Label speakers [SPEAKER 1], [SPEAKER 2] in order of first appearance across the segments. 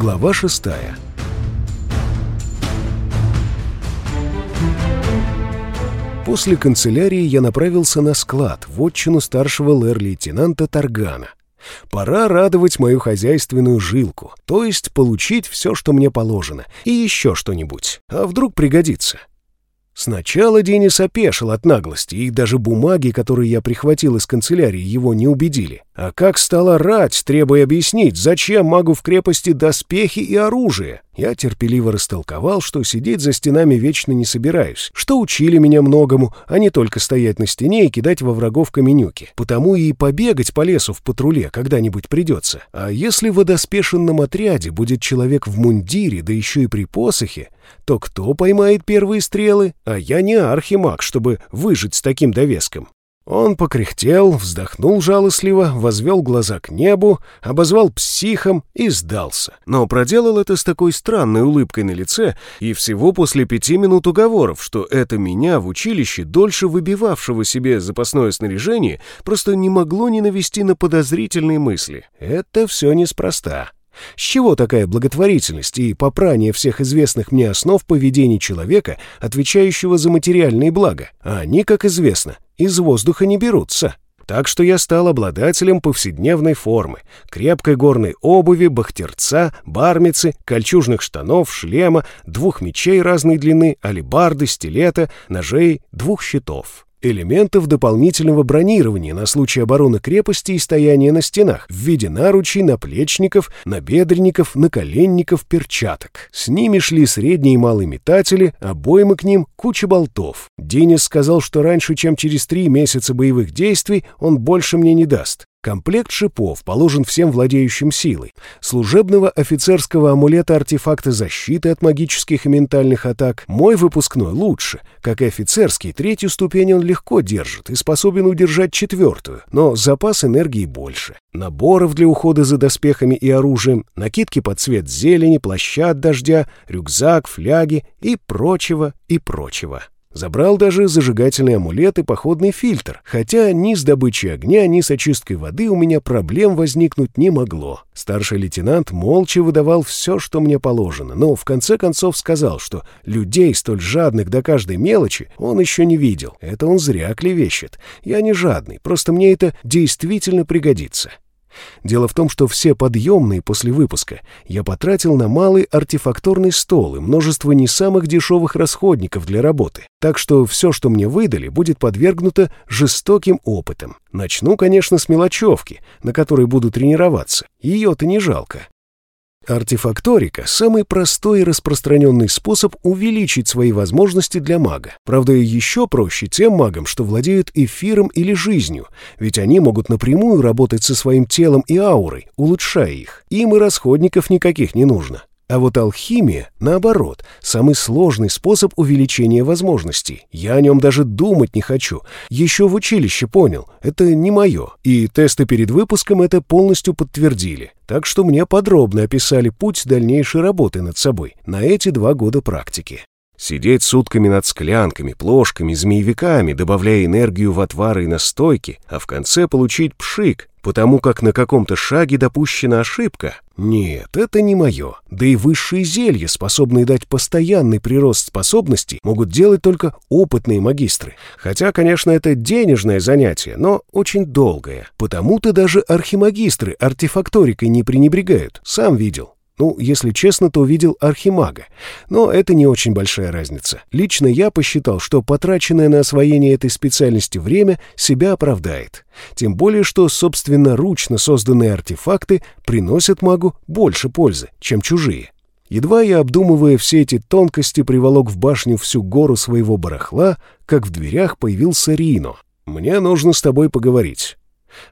[SPEAKER 1] Глава шестая. После канцелярии я направился на склад в отчину старшего лэр-лейтенанта Таргана. Пора радовать мою хозяйственную жилку, то есть получить все, что мне положено, и еще что-нибудь, а вдруг пригодится. Сначала Денис опешил от наглости, и даже бумаги, которые я прихватил из канцелярии, его не убедили. А как стала рать, требуя объяснить, зачем магу в крепости доспехи и оружие? Я терпеливо растолковал, что сидеть за стенами вечно не собираюсь, что учили меня многому, а не только стоять на стене и кидать во врагов каменюки. Потому и побегать по лесу в патруле когда-нибудь придется. А если в водоспешенном отряде будет человек в мундире, да еще и при посохе, то кто поймает первые стрелы? А я не архимаг, чтобы выжить с таким довеском. Он покряхтел, вздохнул жалостливо, возвел глаза к небу, обозвал психом и сдался. Но проделал это с такой странной улыбкой на лице и всего после пяти минут уговоров, что это меня в училище, дольше выбивавшего себе запасное снаряжение, просто не могло не навести на подозрительные мысли. Это все неспроста. С чего такая благотворительность и попрание всех известных мне основ поведения человека, отвечающего за материальные блага? А они, как известно, из воздуха не берутся. Так что я стал обладателем повседневной формы, крепкой горной обуви, бахтерца, бармицы, кольчужных штанов, шлема, двух мечей разной длины, алебарды, стилета, ножей, двух щитов элементов дополнительного бронирования на случай обороны крепости и стояния на стенах в виде наручей, наплечников, набедренников, наколенников, перчаток. С ними шли средние и малые метатели, обоймы к ним куча болтов. Денис сказал, что раньше, чем через три месяца боевых действий, он больше мне не даст. Комплект шипов положен всем владеющим силой. Служебного офицерского амулета артефакта защиты от магических и ментальных атак мой выпускной лучше. Как и офицерский, третью ступень он легко держит и способен удержать четвертую, но запас энергии больше. Наборов для ухода за доспехами и оружием, накидки под цвет зелени, плаща от дождя, рюкзак, фляги и прочего, и прочего. Забрал даже зажигательный амулет и походный фильтр, хотя ни с добычей огня, ни с очисткой воды у меня проблем возникнуть не могло. Старший лейтенант молча выдавал все, что мне положено, но в конце концов сказал, что людей, столь жадных до каждой мелочи, он еще не видел. Это он зря клевещет. Я не жадный, просто мне это действительно пригодится. Дело в том, что все подъемные после выпуска я потратил на малый артефакторный стол и множество не самых дешевых расходников для работы. Так что все, что мне выдали, будет подвергнуто жестоким опытам. Начну, конечно, с мелочевки, на которой буду тренироваться. Ее-то не жалко. Артефакторика – самый простой и распространенный способ увеличить свои возможности для мага. Правда, еще проще тем магам, что владеют эфиром или жизнью, ведь они могут напрямую работать со своим телом и аурой, улучшая их. Им и расходников никаких не нужно. А вот алхимия, наоборот, самый сложный способ увеличения возможностей. Я о нем даже думать не хочу. Еще в училище понял, это не мое. И тесты перед выпуском это полностью подтвердили. Так что мне подробно описали путь дальнейшей работы над собой на эти два года практики. Сидеть сутками над склянками, плошками, змеевиками, добавляя энергию в отвары и настойки, а в конце получить пшик, потому как на каком-то шаге допущена ошибка. Нет, это не мое. Да и высшие зелья, способные дать постоянный прирост способностей, могут делать только опытные магистры. Хотя, конечно, это денежное занятие, но очень долгое. Потому-то даже архимагистры артефакторикой не пренебрегают. Сам видел. Ну, если честно, то увидел архимага. Но это не очень большая разница. Лично я посчитал, что потраченное на освоение этой специальности время себя оправдает. Тем более, что собственноручно созданные артефакты приносят магу больше пользы, чем чужие. Едва я, обдумывая все эти тонкости, приволок в башню всю гору своего барахла, как в дверях появился Рино. «Мне нужно с тобой поговорить»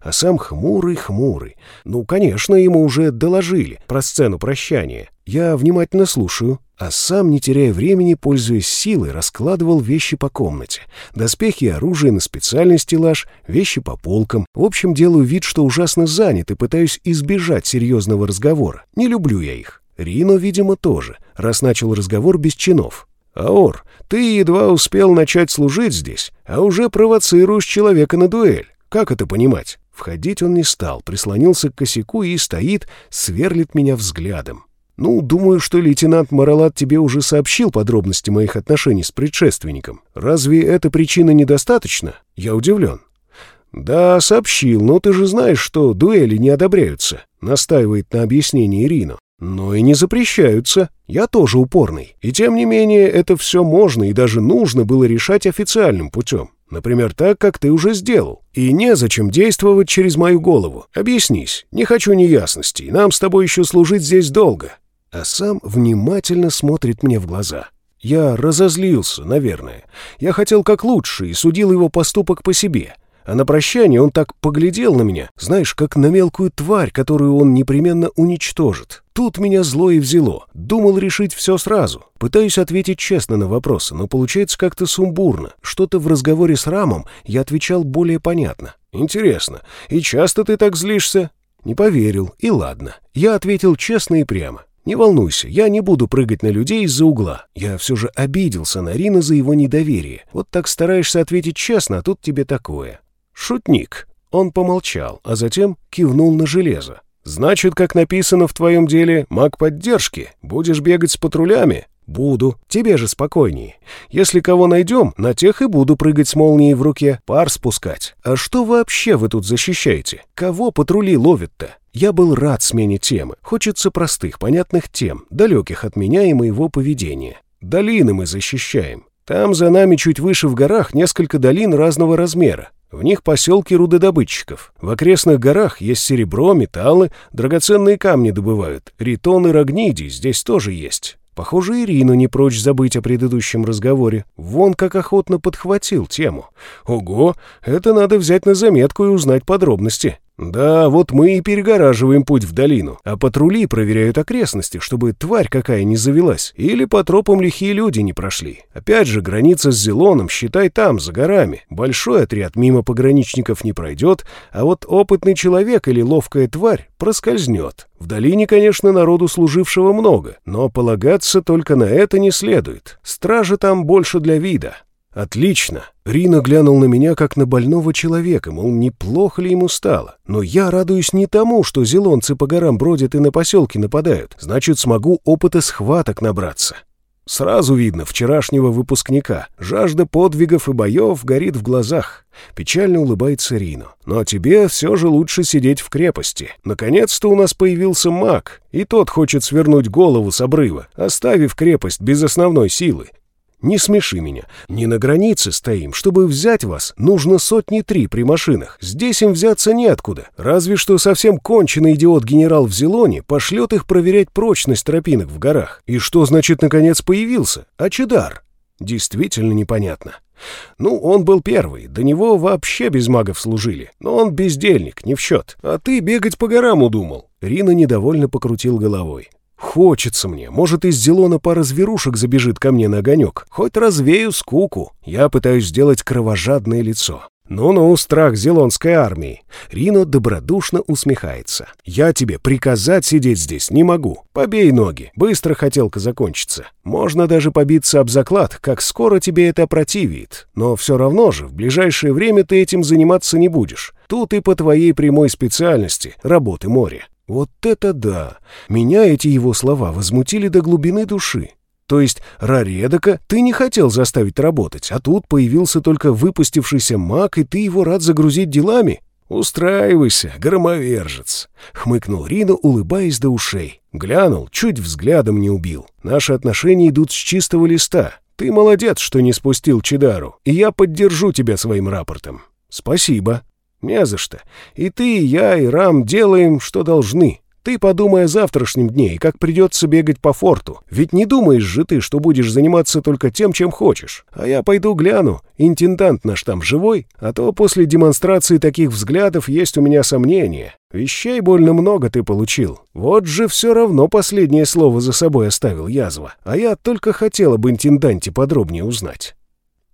[SPEAKER 1] а сам хмурый-хмурый. Ну, конечно, ему уже доложили про сцену прощания. Я внимательно слушаю, а сам, не теряя времени, пользуясь силой, раскладывал вещи по комнате. Доспехи и оружие на специальный стеллаж, вещи по полкам. В общем, делаю вид, что ужасно занят и пытаюсь избежать серьезного разговора. Не люблю я их. Рино, видимо, тоже, раз начал разговор без чинов. «Аор, ты едва успел начать служить здесь, а уже провоцируешь человека на дуэль. Как это понимать? Входить он не стал, прислонился к косяку и стоит, сверлит меня взглядом. Ну, думаю, что лейтенант Маралат тебе уже сообщил подробности моих отношений с предшественником. Разве эта причина недостаточна? Я удивлен. Да, сообщил, но ты же знаешь, что дуэли не одобряются, настаивает на объяснении Ирина. Но и не запрещаются. Я тоже упорный. И тем не менее, это все можно и даже нужно было решать официальным путем. Например, так, как ты уже сделал. И незачем действовать через мою голову. Объяснись. Не хочу неясностей. Нам с тобой еще служить здесь долго. А сам внимательно смотрит мне в глаза. Я разозлился, наверное. Я хотел как лучше и судил его поступок по себе. А на прощание он так поглядел на меня, знаешь, как на мелкую тварь, которую он непременно уничтожит. Тут меня зло и взяло. Думал решить все сразу. Пытаюсь ответить честно на вопросы, но получается как-то сумбурно. Что-то в разговоре с Рамом я отвечал более понятно. Интересно, и часто ты так злишься? Не поверил, и ладно. Я ответил честно и прямо. Не волнуйся, я не буду прыгать на людей из-за угла. Я все же обиделся на Рина за его недоверие. Вот так стараешься ответить честно, а тут тебе такое. «Шутник». Он помолчал, а затем кивнул на железо. «Значит, как написано в твоем деле, маг поддержки. Будешь бегать с патрулями?» «Буду. Тебе же спокойнее. Если кого найдем, на тех и буду прыгать с молнией в руке, пар спускать. А что вообще вы тут защищаете? Кого патрули ловят-то?» Я был рад смене темы. Хочется простых, понятных тем, далеких от меня и моего поведения. Долины мы защищаем. Там за нами чуть выше в горах несколько долин разного размера. В них поселки рудодобытчиков. В окрестных горах есть серебро, металлы, драгоценные камни добывают. Ритон и рогниди здесь тоже есть. Похоже, Ирину не прочь забыть о предыдущем разговоре. Вон как охотно подхватил тему. Ого, это надо взять на заметку и узнать подробности. Да, вот мы и перегораживаем путь в долину, а патрули проверяют окрестности, чтобы тварь какая не завелась, или по тропам лихие люди не прошли. Опять же, граница с Зелоном, считай там, за горами. Большой отряд мимо пограничников не пройдет, а вот опытный человек или ловкая тварь проскользнет. В долине, конечно, народу служившего много, но полагаться только на это не следует. Стражи там больше для вида. «Отлично!» Рина глянул на меня, как на больного человека, мол, неплохо ли ему стало. Но я радуюсь не тому, что зелонцы по горам бродят и на поселки нападают. Значит, смогу опыта схваток набраться. Сразу видно вчерашнего выпускника. Жажда подвигов и боев горит в глазах. Печально улыбается Рино. Но тебе все же лучше сидеть в крепости. Наконец-то у нас появился маг, и тот хочет свернуть голову с обрыва, оставив крепость без основной силы. Не смеши меня. Не на границе стоим. Чтобы взять вас, нужно сотни три при машинах. Здесь им взяться неоткуда. Разве что совсем конченый идиот-генерал в Зелоне пошлет их проверять прочность тропинок в горах. И что значит наконец появился? А Чедар? Действительно непонятно. Ну, он был первый, до него вообще без магов служили. Но он бездельник, не в счет. А ты бегать по горам удумал. Рина недовольно покрутил головой. Хочется мне. Может, из Зелона пара зверушек забежит ко мне на огонек. Хоть развею скуку. Я пытаюсь сделать кровожадное лицо. «Ну-ну, страх зелонской армии!» Рино добродушно усмехается. «Я тебе приказать сидеть здесь не могу. Побей ноги. Быстро хотелка закончится. Можно даже побиться об заклад, как скоро тебе это противит. Но все равно же, в ближайшее время ты этим заниматься не будешь. Тут и по твоей прямой специальности — работы море. Вот это да! Меня эти его слова возмутили до глубины души. То есть Раредока ты не хотел заставить работать, а тут появился только выпустившийся маг, и ты его рад загрузить делами? «Устраивайся, громовержец!» — хмыкнул Рина, улыбаясь до ушей. Глянул, чуть взглядом не убил. «Наши отношения идут с чистого листа. Ты молодец, что не спустил Чидару, и я поддержу тебя своим рапортом». «Спасибо», «Не за что. И ты, и я, и Рам делаем, что должны. Ты подумай о завтрашнем дне и как придется бегать по форту. Ведь не думаешь же ты, что будешь заниматься только тем, чем хочешь. А я пойду гляну, интендант наш там живой, а то после демонстрации таких взглядов есть у меня сомнения. Вещей больно много ты получил. Вот же все равно последнее слово за собой оставил язва. А я только хотел об интенданте подробнее узнать».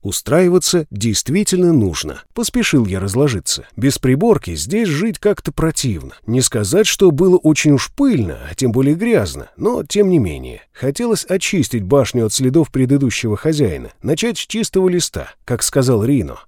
[SPEAKER 1] Устраиваться действительно нужно. Поспешил я разложиться. Без приборки здесь жить как-то противно. Не сказать, что было очень уж пыльно, а тем более грязно, но тем не менее. Хотелось очистить башню от следов предыдущего хозяина, начать с чистого листа, как сказал Рино.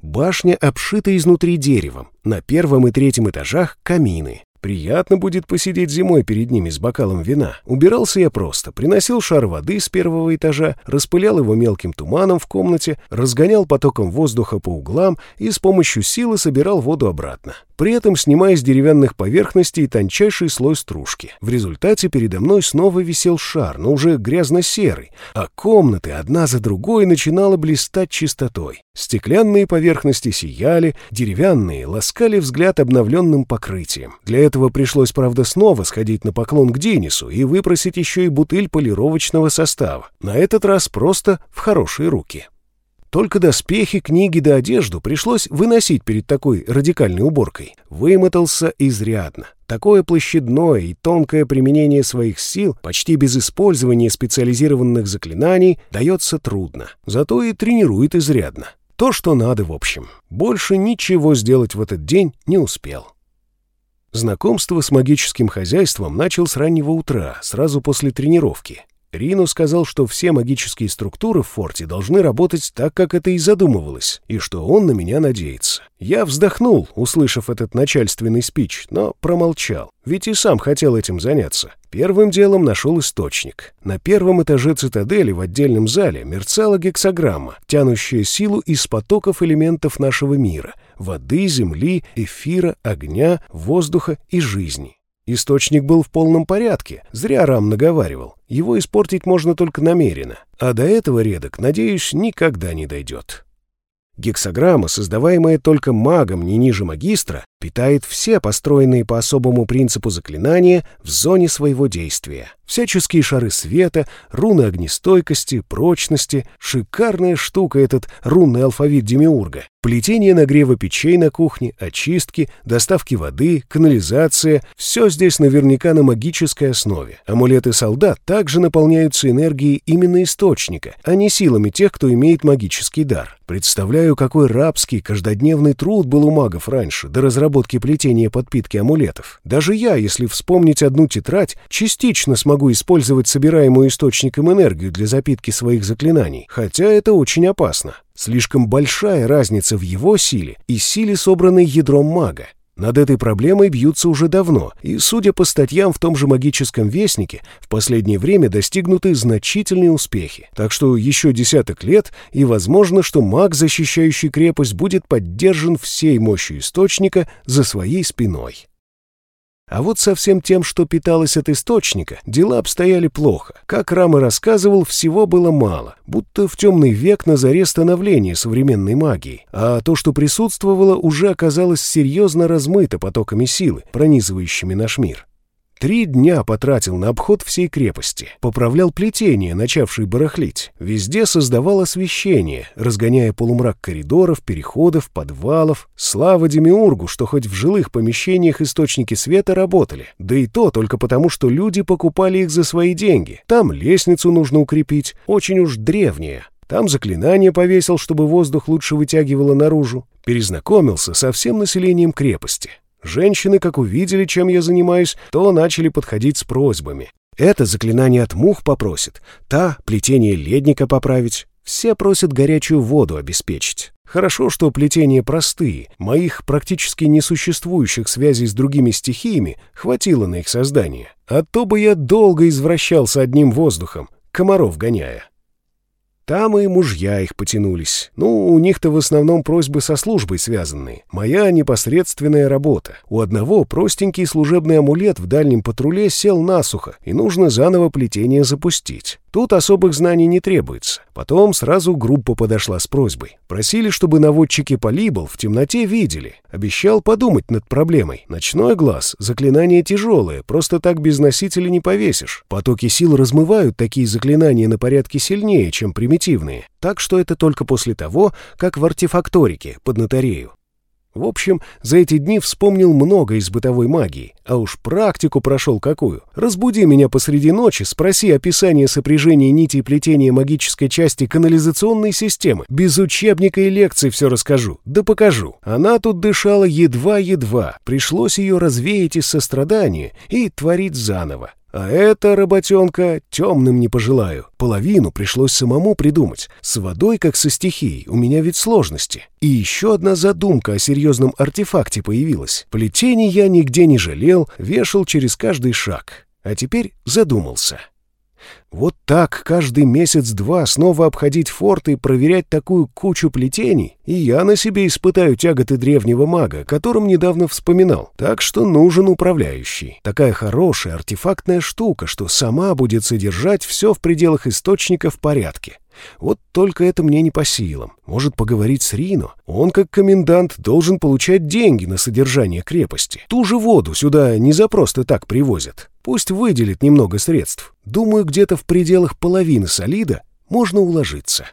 [SPEAKER 1] Башня обшита изнутри деревом. На первом и третьем этажах камины. Приятно будет посидеть зимой перед ними с бокалом вина. Убирался я просто. Приносил шар воды с первого этажа, распылял его мелким туманом в комнате, разгонял потоком воздуха по углам и с помощью силы собирал воду обратно. При этом снимая с деревянных поверхностей тончайший слой стружки. В результате передо мной снова висел шар, но уже грязно-серый, а комнаты одна за другой начинала блистать чистотой. Стеклянные поверхности сияли, деревянные ласкали взгляд обновленным покрытием. Для этого пришлось, правда, снова сходить на поклон к Денису и выпросить еще и бутыль полировочного состава. На этот раз просто в хорошие руки. Только доспехи, книги да одежду пришлось выносить перед такой радикальной уборкой. Вымотался изрядно. Такое площадное и тонкое применение своих сил, почти без использования специализированных заклинаний, дается трудно. Зато и тренирует изрядно. То, что надо, в общем. Больше ничего сделать в этот день не успел. Знакомство с магическим хозяйством начал с раннего утра, сразу после тренировки. Рино сказал, что все магические структуры в форте должны работать так, как это и задумывалось, и что он на меня надеется. Я вздохнул, услышав этот начальственный спич, но промолчал, ведь и сам хотел этим заняться. Первым делом нашел источник. На первом этаже цитадели в отдельном зале мерцала гексограмма, тянущая силу из потоков элементов нашего мира — воды, земли, эфира, огня, воздуха и жизни. Источник был в полном порядке, зря Рам наговаривал. Его испортить можно только намеренно. А до этого редок, надеюсь, никогда не дойдет. Гексограмма, создаваемая только магом не ниже магистра, питает все построенные по особому принципу заклинания в зоне своего действия. Всяческие шары света, руны огнестойкости, прочности. Шикарная штука этот рунный алфавит Демиурга. Плетение нагрева печей на кухне, очистки, доставки воды, канализация — все здесь наверняка на магической основе. Амулеты солдат также наполняются энергией именно источника, а не силами тех, кто имеет магический дар. Представляю, какой рабский, каждодневный труд был у магов раньше, до разработки плетения подпитки амулетов. Даже я, если вспомнить одну тетрадь, частично смогу использовать собираемую источником энергию для запитки своих заклинаний, хотя это очень опасно. Слишком большая разница в его силе и силе, собранной ядром мага. Над этой проблемой бьются уже давно, и, судя по статьям в том же «Магическом вестнике», в последнее время достигнуты значительные успехи. Так что еще десяток лет, и возможно, что маг, защищающий крепость, будет поддержан всей мощью источника за своей спиной. А вот со всем тем, что питалось от источника, дела обстояли плохо. Как Рама рассказывал, всего было мало, будто в темный век на заре становления современной магии. А то, что присутствовало, уже оказалось серьезно размыто потоками силы, пронизывающими наш мир. Три дня потратил на обход всей крепости, поправлял плетение, начавшее барахлить. Везде создавал освещение, разгоняя полумрак коридоров, переходов, подвалов. Слава Демиургу, что хоть в жилых помещениях источники света работали. Да и то только потому, что люди покупали их за свои деньги. Там лестницу нужно укрепить, очень уж древняя. Там заклинание повесил, чтобы воздух лучше вытягивало наружу. Перезнакомился со всем населением крепости. Женщины, как увидели, чем я занимаюсь, то начали подходить с просьбами. Это заклинание от мух попросит, та — плетение ледника поправить. Все просят горячую воду обеспечить. Хорошо, что плетения простые, моих практически несуществующих связей с другими стихиями хватило на их создание. А то бы я долго извращался одним воздухом, комаров гоняя. Там и мужья их потянулись. Ну, у них-то в основном просьбы со службой связанные. Моя непосредственная работа. У одного простенький служебный амулет в дальнем патруле сел насухо, и нужно заново плетение запустить. Тут особых знаний не требуется. Потом сразу группа подошла с просьбой. Просили, чтобы наводчики полибол в темноте видели. Обещал подумать над проблемой. Ночной глаз — заклинание тяжелое, просто так без носителя не повесишь. Потоки сил размывают такие заклинания на порядке сильнее, чем примитивные. Так что это только после того, как в артефакторике, под нотарею. В общем, за эти дни вспомнил много из бытовой магии, а уж практику прошел какую. Разбуди меня посреди ночи, спроси описание сопряжения нитей плетения магической части канализационной системы. Без учебника и лекций все расскажу, да покажу. Она тут дышала едва-едва, пришлось ее развеять из сострадания и творить заново. А эта работенка темным не пожелаю. Половину пришлось самому придумать. С водой, как со стихией, у меня ведь сложности. И еще одна задумка о серьезном артефакте появилась. Плетений я нигде не жалел, вешал через каждый шаг. А теперь задумался. Вот так каждый месяц-два снова обходить форт и проверять такую кучу плетений, и я на себе испытаю тяготы древнего мага, которым недавно вспоминал. Так что нужен управляющий. Такая хорошая артефактная штука, что сама будет содержать все в пределах источника в порядке. Вот только это мне не по силам. Может поговорить с Рино? Он, как комендант, должен получать деньги на содержание крепости. Ту же воду сюда не за просто так привозят. Пусть выделит немного средств. Думаю, где-то в пределах половины солида можно уложиться.